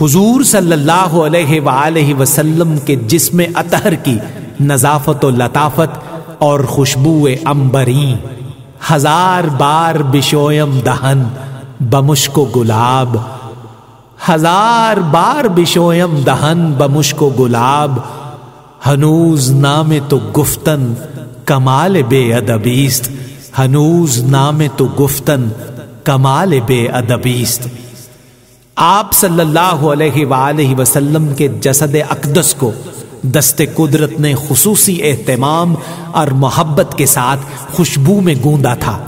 حضور صلی اللہ علیہ وآلہ وسلم کے جسم اطہر کی نظافت و لطافت اور خوشبو امبری ہزار بار بشویم دہن بمشک و گلاب۔ ہزار بار بشویم دہن بمشک و گلاب۔ ہنوز نام تو گفتن کمال بے ادبیست ہنوز نام تو گفتن کمال بے ادبیست آپ صلی اللہ علیہ وآلہ وسلم کے جسد اقدس کو دست قدرت نے خصوصی اہتمام اور محبت کے ساتھ خوشبو میں گوندا تھا۔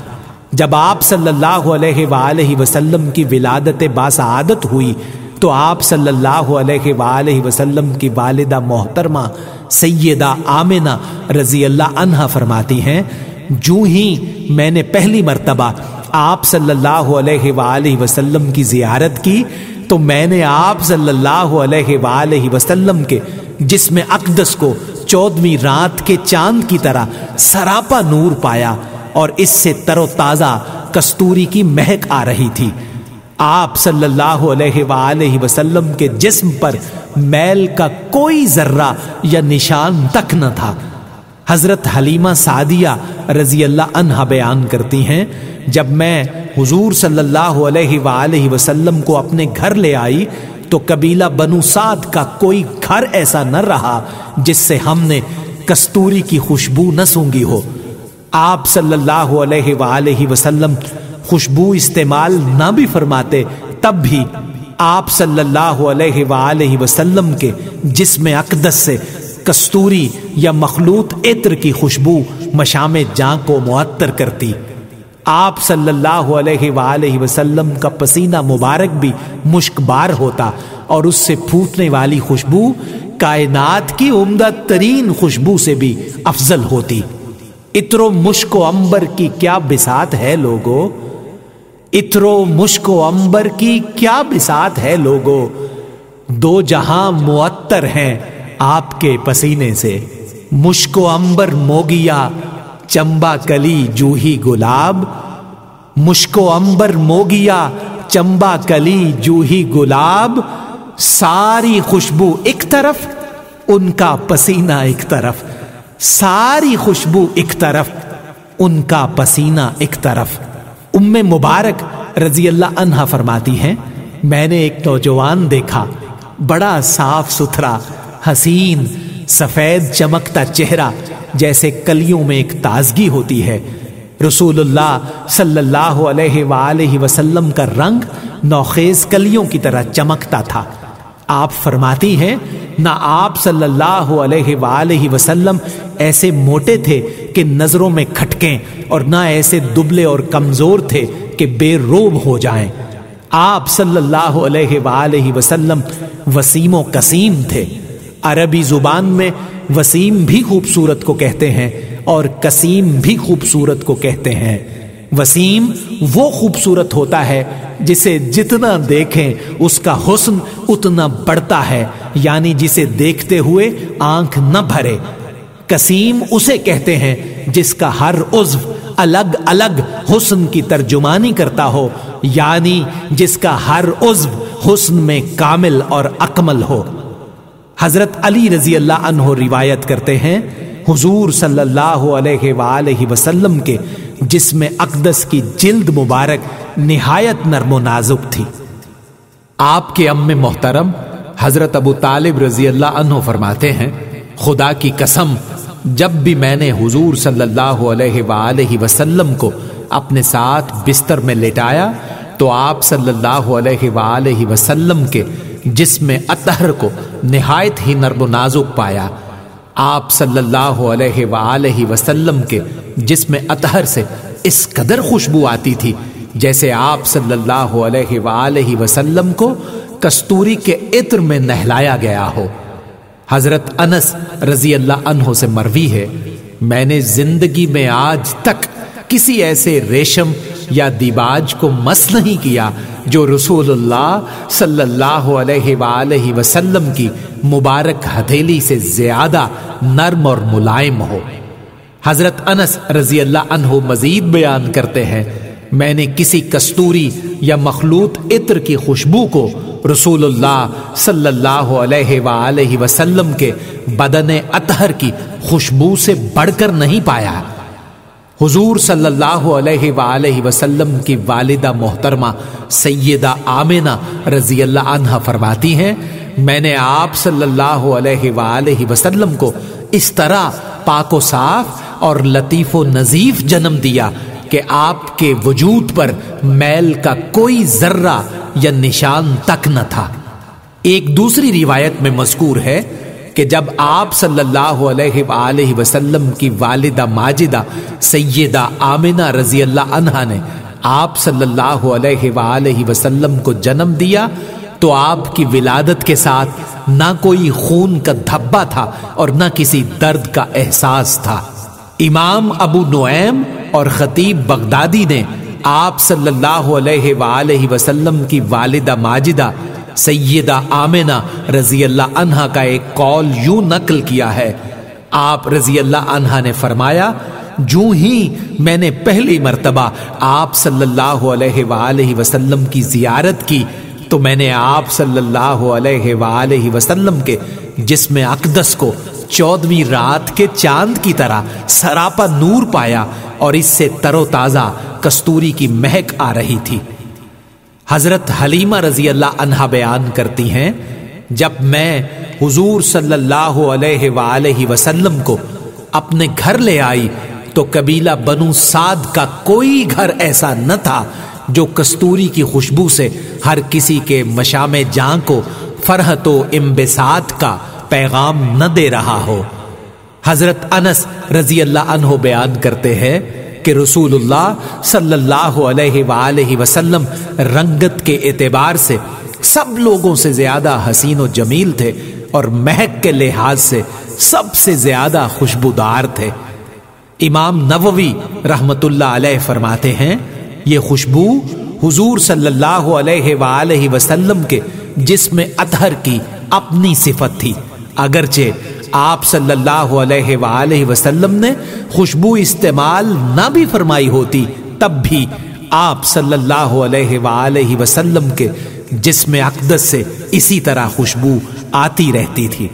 جب آپ صلی اللہ علیہ وآلہ وسلم کی ولادت باسعادت ہوئی، تو آپ صلی اللہ علیہ وآلہ وسلم کی والدہ محترمہ سیدہ آمنہ رضی اللہ عنہ فرماتی ہیں جو ہی میں نے پہلی مرتبہ آپ صلی اللہ علیہ وآلہ وسلم کی زیارت کی، تو میں نے آپ صلی اللہ علیہ وآلہ وسلم کے جسم اقدس کو چودویں رات کے چاند کی طرح سراپا نور پایا اور اس سے تر و تازہ کستوری کی مہک آ رہی تھی۔ آپ صلی اللہ علیہ وآلہ وسلم کے جسم پر میل کا کوئی ذرہ یا نشان تک نہ تھا۔ حضرت حلیمہ سعدیہ رضی اللہ عنہ بیان کرتی ہیں، جب میں حضور صلی اللہ علیہ وآلہ وسلم کو اپنے گھر لے آئی، تو قبیلہ بنو سعد کا کوئی گھر ایسا نہ رہا جس سے ہم نے کستوری کی خوشبو نہ سونگی ہو۔ آپ صلی اللہ علیہ وآلہ وسلم خوشبو استعمال نہ بھی فرماتے، تب بھی آپ صلی اللہ علیہ وآلہ وسلم کے جسم اقدس سے کستوری یا مخلوط عطر کی خوشبو مشام جاں کو معطر کرتی۔ آپ صلی اللہ علیہ وآلہ وسلم کا پسینہ مبارک بھی مشک بار ہوتا اور اس سے پھوٹنے والی خوشبو کائنات کی عمدہ ترین خوشبو سے بھی افضل ہوتی۔ اترو مشک و امبر کی کیا بسات ہے لوگو؟ اترو مشک و امبر کی کیا بسات ہے لوگو؟ دو جہاں معطر ہیں۔ آپ کے پسینے سے۔ مشک و امبر موگیا چمبا کلی، جوہی گلاب۔ مشک و امبر موگیا چمبا کلی، جوہی گلاب۔ ساری خوشبو ایک طرف، ان کا پسینہ ایک طرف۔ ساری خوشبو ایک طرف، ان کا پسینہ ایک طرف۔ ام مبارک رضی اللہ عنہ فرماتی ہیں، میں نے ایک نوجوان دیکھا، بڑا صاف ستھرا حسین، سفید چمکتا چہرہ جیسے کلیوں میں ایک تازگی ہوتی ہے۔ رسول اللہ صلی اللہ علیہ وآلہ وسلم کا رنگ نوخیز کلیوں کی طرح چمکتا تھا۔ آپ فرماتی ہیں، نہ آپ صلی اللہ علیہ وآلہ وسلم ایسے موٹے تھے کہ نظروں میں کھٹکیں اور نہ ایسے دبلے اور کمزور تھے کہ بے روب ہو جائیں۔ آپ صلی اللہ علیہ وآلہ وسلم وسیم و قسیم تھے۔ عربی زبان میں وسیم بھی خوبصورت کو کہتے ہیں اور قسیم بھی خوبصورت کو کہتے ہیں۔ وسیم وہ خوبصورت ہوتا ہے جسے جتنا دیکھیں اس کا حسن اتنا بڑھتا ہے یعنی جسے دیکھتے ہوئے آنکھ نہ بھرے۔ قسیم اسے کہتے ہیں جس کا ہر عضو الگ الگ حسن کی ترجمانی کرتا ہو یعنی جس کا ہر عضو حسن میں کامل اور اکمل ہو۔ حضرت علی رضی اللہ عنہ روایت کرتے ہیں، حضور صلی اللہ علیہ وآلہ وسلم کے جسم اقدس کی جلد مبارک نہایت نرم و نازک تھی۔ آپ کے ام محترم، حضرت ابو طالب رضی اللہ عنہ فرماتے ہیں، خدا کی قسم، جب بھی میں نے حضور صلی اللہ علیہ وآلہ وسلم کو اپنے ساتھ بستر میں لٹایا، تو آپ صلی اللہ علیہ وآلہ وسلم کے جسم اطہر کو نہایت ہی نرم و نازک پایا۔ آپ صلی اللہ علیہ وآلہ وسلم کے جسم اطہر سے اس قدر خوشبو آتی تھی جیسے آپ صلی اللہ علیہ وآلہ وسلم کو کستوری کے عطر میں نہلایا گیا ہو۔ حضرت انس رضی اللہ عنہ سے مروی ہے، میں نے زندگی میں آج تک کسی ایسے ریشم یا دیباج کو مس نہیں کیا جو رسول اللہ صلی اللہ علیہ وآلہ وسلم کی مبارک ہتھیلی سے زیادہ نرم اور ملائم ہو۔ حضرت انس رضی اللہ عنہ مزید بیان کرتے ہیں، میں نے کسی کستوری یا مخلوط عطر کی خوشبو کو رسول اللہ صلی اللہ علیہ وآلہ وسلم کے بدن اطہر کی خوشبو سے بڑھ کر نہیں پایا۔ حضور صلی اللہ علیہ وآلہ وسلم کی والدہ محترمہ سیدہ آمینہ رضی اللہ عنہ فرماتی ہیں، میں نے آپ صلی اللہ علیہ وآلہ وسلم کو اس طرح پاک و صاف اور لطیف و نظیف جنم دیا کہ آپ کے وجود پر میل کا کوئی ذرہ یا نشان تک نہ تھا۔ ایک دوسری روایت میں مذکور ہے کہ جب آپ صلی اللہ علیہ وآلہ وسلم کی والدہ ماجدہ سیدہ آمنہ رضی اللہ عنہ نے آپ صلی اللہ علیہ وآلہ وسلم کو جنم دیا، تو آپ کی ولادت کے ساتھ نہ کوئی خون کا دھبا تھا اور نہ کسی درد کا احساس تھا۔ امام ابو نعیم اور خطیب بغدادی نے آپ صلی اللہ علیہ وآلہ وسلم کی والدہ ماجدہ سیدہ آمنہ رضی اللہ عنہ کا ایک قول یوں نقل کیا ہے۔ آپ رضی اللہ عنہ نے فرمایا، جو ہی میں نے پہلی مرتبہ آپ صلی اللہ علیہ وآلہ وسلم کی زیارت کی، تو میں نے آپ صلی اللہ علیہ وآلہ وسلم کے جسم اقدس کو چودویں رات کے چاند کی طرح سراپا نور پایا اور اس سے تر و تازہ کستوری کی مہک آ رہی تھی۔ حضرت حلیمہ رضی اللہ عنہ بیان کرتی ہیں، جب میں حضور صلی اللہ علیہ وآلہ وسلم کو اپنے گھر لے آئی، تو قبیلہ بنو سعد کا کوئی گھر ایسا نہ تھا جو کستوری کی خوشبو سے ہر کسی کے مشام جاں کو فرحت و امبسات کا پیغام نہ دے رہا ہو۔ حضرت انس رضی اللہ عنہ بیان کرتے ہیں کہ رسول اللہ صلی اللہ علیہ وآلہ وسلم رنگت کے اعتبار سے سب لوگوں سے زیادہ حسین و جمیل تھے اور مہک کے لحاظ سے سب سے زیادہ خوشبودار تھے۔ امام نووی رحمت اللہ علیہ فرماتے ہیں، یہ خوشبو حضور صلی اللہ علیہ وآلہ وسلم کے جسم اطہر کی اپنی صفت تھی، اگرچہ آپ صلی اللہ علیہ وآلہ وسلم نے خوشبو استعمال نہ بھی فرمائی ہوتی، تب بھی آپ صلی اللہ علیہ وآلہ وسلم کے جسم اقدس سے اسی طرح خوشبو آتی رہتی تھی۔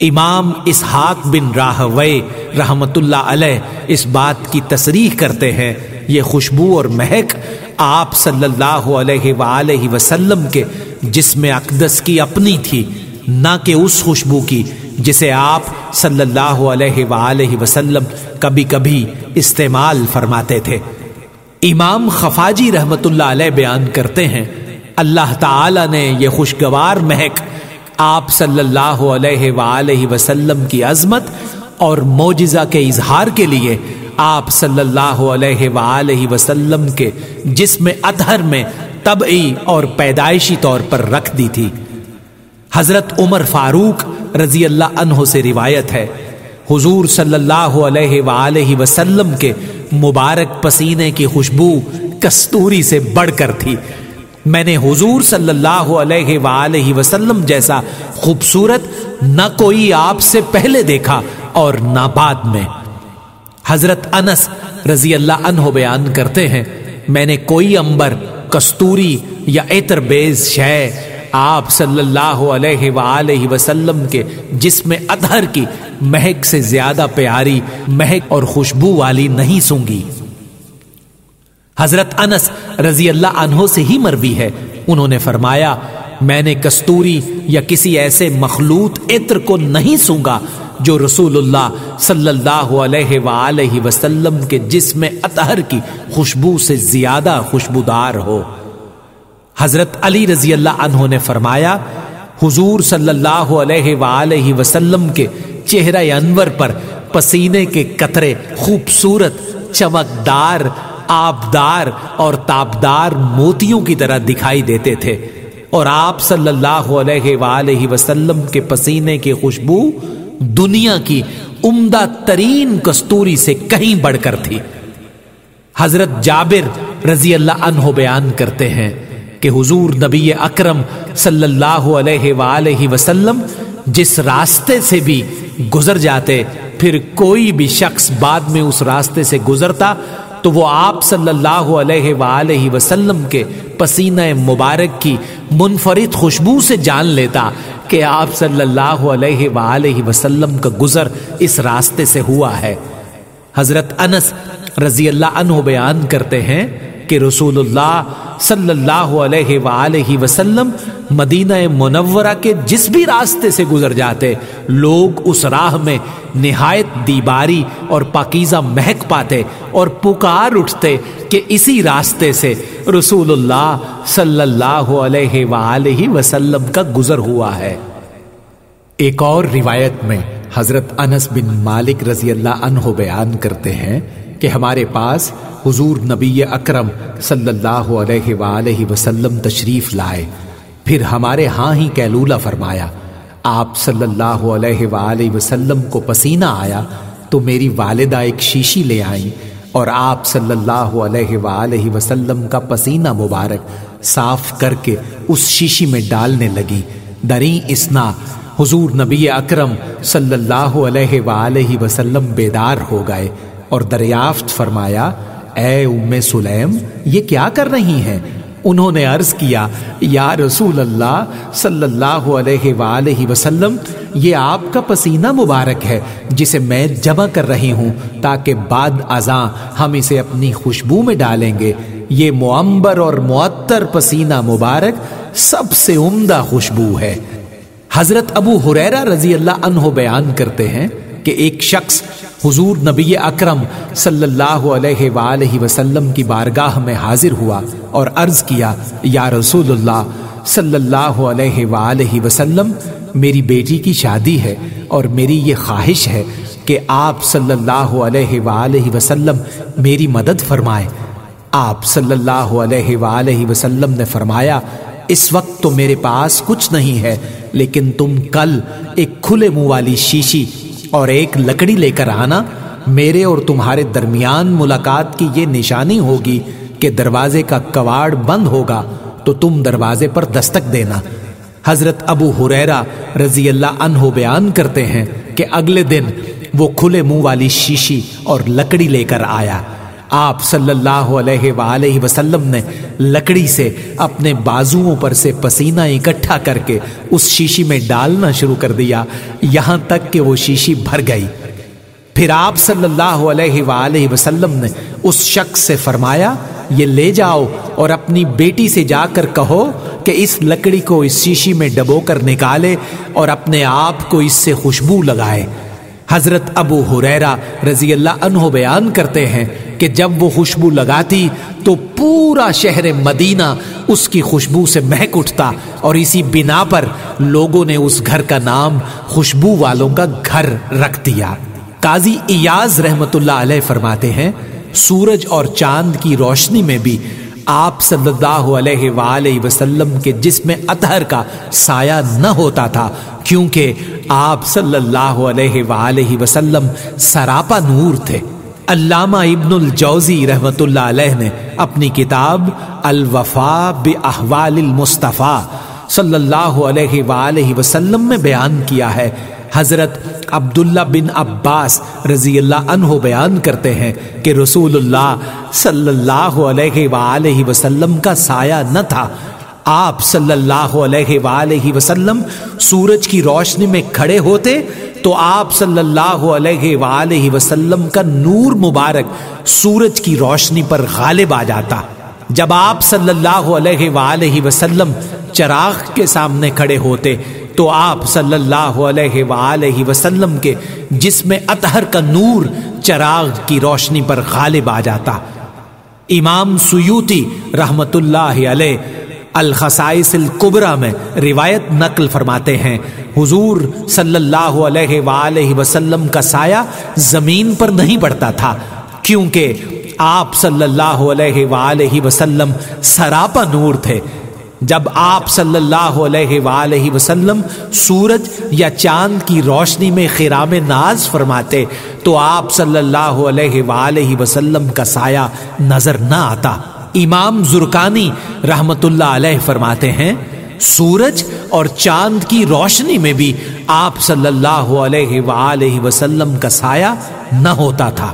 امام اسحاق بن راہوے رحمت اللہ علیہ اس بات کی تصریح کرتے ہیں، یہ خوشبو اور مہک آپ صلی اللہ علیہ وآلہ وسلم کے جسم اقدس کی اپنی تھی، نہ کہ اس خوشبو کی جسے آپ صلی اللہ علیہ وآلہ وسلم کبھی کبھی استعمال فرماتے تھے۔ امام خفاجی رحمت اللہ علیہ بیان کرتے ہیں، اللہ تعالی نے یہ خوشگوار مہک آپ صلی اللہ علیہ وآلہ وسلم کی عظمت اور موجزہ کے اظہار کے لیے آپ صلی اللہ علیہ وآلہ وسلم کے جسم اطہر میں طبعی اور پیدائشی طور پر رکھ دی تھی۔ حضرت عمر فاروق رضی اللہ عنہ سے روایت ہے۔ حضور صلی اللہ علیہ وآلہ وسلم کے مبارک پسینے کی خوشبو کستوری سے بڑھ کر تھی۔ میں نے حضور صلی اللہ علیہ وآلہ وسلم جیسا خوبصورت نہ کوئی آپ سے پہلے دیکھا اور نہ بعد میں۔ حضرت انس رضی اللہ عنہ بیان کرتے ہیں، میں نے کوئی امبر، کستوری یا عطر بیز شے آپ صلی اللہ علیہ وآلہ وسلم کے جسم ادھر کی مہک سے زیادہ پیاری، مہک اور خوشبو والی نہیں سونگی۔ حضرت انس رضی اللہ عنہ سے ہی مروی ہے۔ انہوں نے فرمایا، میں نے کستوری یا کسی ایسے مخلوط عطر کو نہیں سونگا جو رسول اللہ صلی اللہ علیہ وآلہ وسلم کے جسم اطہر کی خوشبو سے زیادہ خوشبودار ہو۔ حضرت علی رضی اللہ عنہ نے فرمایا، حضور صلی اللہ علیہ وآلہ وسلم کے چہرہ انور پر پسینے کے قطرے خوبصورت، چمکدار، آبدار اور تابدار موتیوں کی طرح دکھائی دیتے تھے۔ اور آپ صلی اللہ علیہ وآلہ وسلم کے پسینے کی خوشبو دنیا کی عمدہ ترین کستوری سے کہیں بڑھ کر تھی۔ حضرت جابر رضی اللہ عنہ بیان کرتے ہیں کہ حضور نبی اکرم صلی اللہ علیہ وآلہ وسلم جس راستے سے بھی گزر جاتے، پھر کوئی بھی شخص بعد میں اس راستے سے گزرتا، تو وہ آپ صلی اللہ علیہ وآلہ وسلم کے پسینہ مبارک کی منفرد خوشبو سے جان لیتا کہ آپ صلی اللہ علیہ وآلہ وسلم کا گزر اس راستے سے ہوا ہے۔ حضرت انس رضی اللہ عنہ بیان کرتے ہیں کہ رسول اللہ صلی اللہ علیہ وآلہ وسلم مدینہ منورہ کے جس بھی راستے سے گزر جاتے، لوگ اس راہ میں نہایت دیباری اور پاکیزہ مہک پاتے اور پکار اٹھتے کہ اسی راستے سے رسول اللہ صلی اللہ علیہ وآلہ وسلم کا گزر ہوا ہے۔ ایک اور روایت میں حضرت انس بن مالک رضی اللہ عنہ بیان کرتے ہیں کہ ہمارے پاس حضور نبی اکرم صلی اللہ علیہ وآلہ وسلم تشریف لائے۔ پھر ہمارے ہاں ہی کیلولہ فرمایا، آپ صلی اللہ علیہ وآلہ وسلم کو پسینہ آیا تو میری والدہ ایک شیشی لے آئیں اور آپ صلی اللہ علیہ وآلہ وسلم کا پسینہ مبارک صاف کر کے اس شیشی میں ڈالنے لگی۔ دریں اسنا، حضور نبی اکرم صلی اللہ علیہ وآلہ وسلم بیدار ہو گئے۔ اور دریافت فرمایا، اے ام سلیم، یہ کیا کر رہی ہیں؟ انہوں نے عرض کیا، یا رسول اللہ صلی اللہ علیہ وآلہ وسلم، یہ آپ کا پسینہ مبارک ہے جسے میں جمع کر رہی ہوں تاکہ بعد ازاں ہم اسے اپنی خوشبو میں ڈالیں گے۔ یہ معمبر اور معطر پسینہ مبارک سب سے عمدہ خوشبو ہے۔ حضرت ابو حریرہ رضی اللہ عنہ بیان کرتے ہیں کہ ایک شخص حضور نبی اکرم صلی اللہ علیہ وآلہ وسلم کی بارگاہ میں حاضر ہوا اور عرض کیا، یا رسول اللہ صلی اللہ علیہ وآلہ وسلم، میری بیٹی کی شادی ہے اور میری یہ خواہش ہے کہ آپ صلی اللہ علیہ وآلہ وسلم میری مدد فرمائے آپ صلی اللہ علیہ وآلہ وسلم نے فرمایا، اس وقت تو میرے پاس کچھ نہیں ہے، لیکن تم کل ایک کھلے منہ والی شیشی اور ایک لکڑی لے کر آنا، میرے اور تمہارے درمیان ملاقات کی یہ نشانی ہوگی کہ دروازے کا کواڑ بند ہوگا تو تم دروازے پر دستک دینا۔ حضرت ابو حریرا رضی اللہ عنہ بیان کرتے ہیں کہ اگلے دن وہ کھلے منہ والی شیشی اور لکڑی لے کر آیا۔ آپ صلی اللہ علیہ وآلہ وسلم نے لکڑی سے اپنے بازوؤں پر سے پسینہ اکٹھا کر کے اس شیشی میں ڈالنا شروع کر دیا۔ یہاں تک کہ وہ شیشی بھر گئی۔ پھر آپ صلی اللہ علیہ وآلہ وسلم نے اس شخص سے فرمایا، یہ لے جاؤ اور اپنی بیٹی سے جا کر کہو کہ اس لکڑی کو اس شیشی میں ڈبو کر نکالے اور اپنے آپ کو اس سے خوشبو لگائے۔ حضرت ابو حریرہ رضی اللہ عنہ بیان کرتے ہیں کہ جب وہ خوشبو لگاتی تو پورا شہر مدینہ اس کی خوشبو سے مہک اٹھتا اور اسی بنا پر لوگوں نے اس گھر کا نام خوشبو والوں کا گھر رکھ دیا۔ قاضی ایاز رحمت اللہ علیہ فرماتے ہیں، سورج اور چاند کی روشنی میں بھی آپ صلی اللہ علیہ وآلہ وسلم کے جسم اطہر کا سایہ نہ ہوتا تھا، کیونکہ آپ صلی اللہ علیہ وآلہ وسلم سراپا نور تھے۔ علامہ ابن الجوزی رحمت اللہ علیہ نے اپنی کتاب الوفا باحوال المصطفیٰ صلی اللہ علیہ وآلہ وسلم میں بیان کیا ہے۔ حضرت عبداللہ بن عباس رضی اللہ عنہ بیان کرتے ہیں کہ رسول اللہ صلی اللہ علیہ وآلہ وسلم کا سایہ نہ تھا۔ آپ صلی اللہ علیہ وآلہ وسلم سورج کی روشنی میں کھڑے ہوتے تو آپ صلی اللہ علیہ وآلہ وسلم کا نور مبارک سورج کی روشنی پر غالب آ جاتا۔ جب آپ صلی اللہ علیہ وآلہ وسلم چراغ کے سامنے کھڑے ہوتے تو آپ صلی اللہ علیہ وآلہ وسلم کے جسم اطہر کا نور چراغ کی روشنی پر غالب آ جاتا۔ امام سیوتی رحمت اللہ علیہ الخصائص القبرہ میں روایت نقل فرماتے ہیں۔ حضور صلی اللہ علیہ وآلہ وسلم کا سایہ زمین پر نہیں پڑتا تھا، کیونکہ آپ صلی اللہ علیہ وآلہ وسلم سراپا نور تھے۔ جب آپ صلی اللہ علیہ وآلہ وسلم سورج یا چاند کی روشنی میں خرام ناز فرماتے، تو آپ صلی اللہ علیہ وآلہ وسلم کا سایہ نظر نہ آتا۔ امام زرکانی رحمت اللہ علیہ فرماتے ہیں، سورج اور چاند کی روشنی میں بھی آپ صلی اللہ علیہ وآلہ وسلم کا سایہ نہ ہوتا تھا۔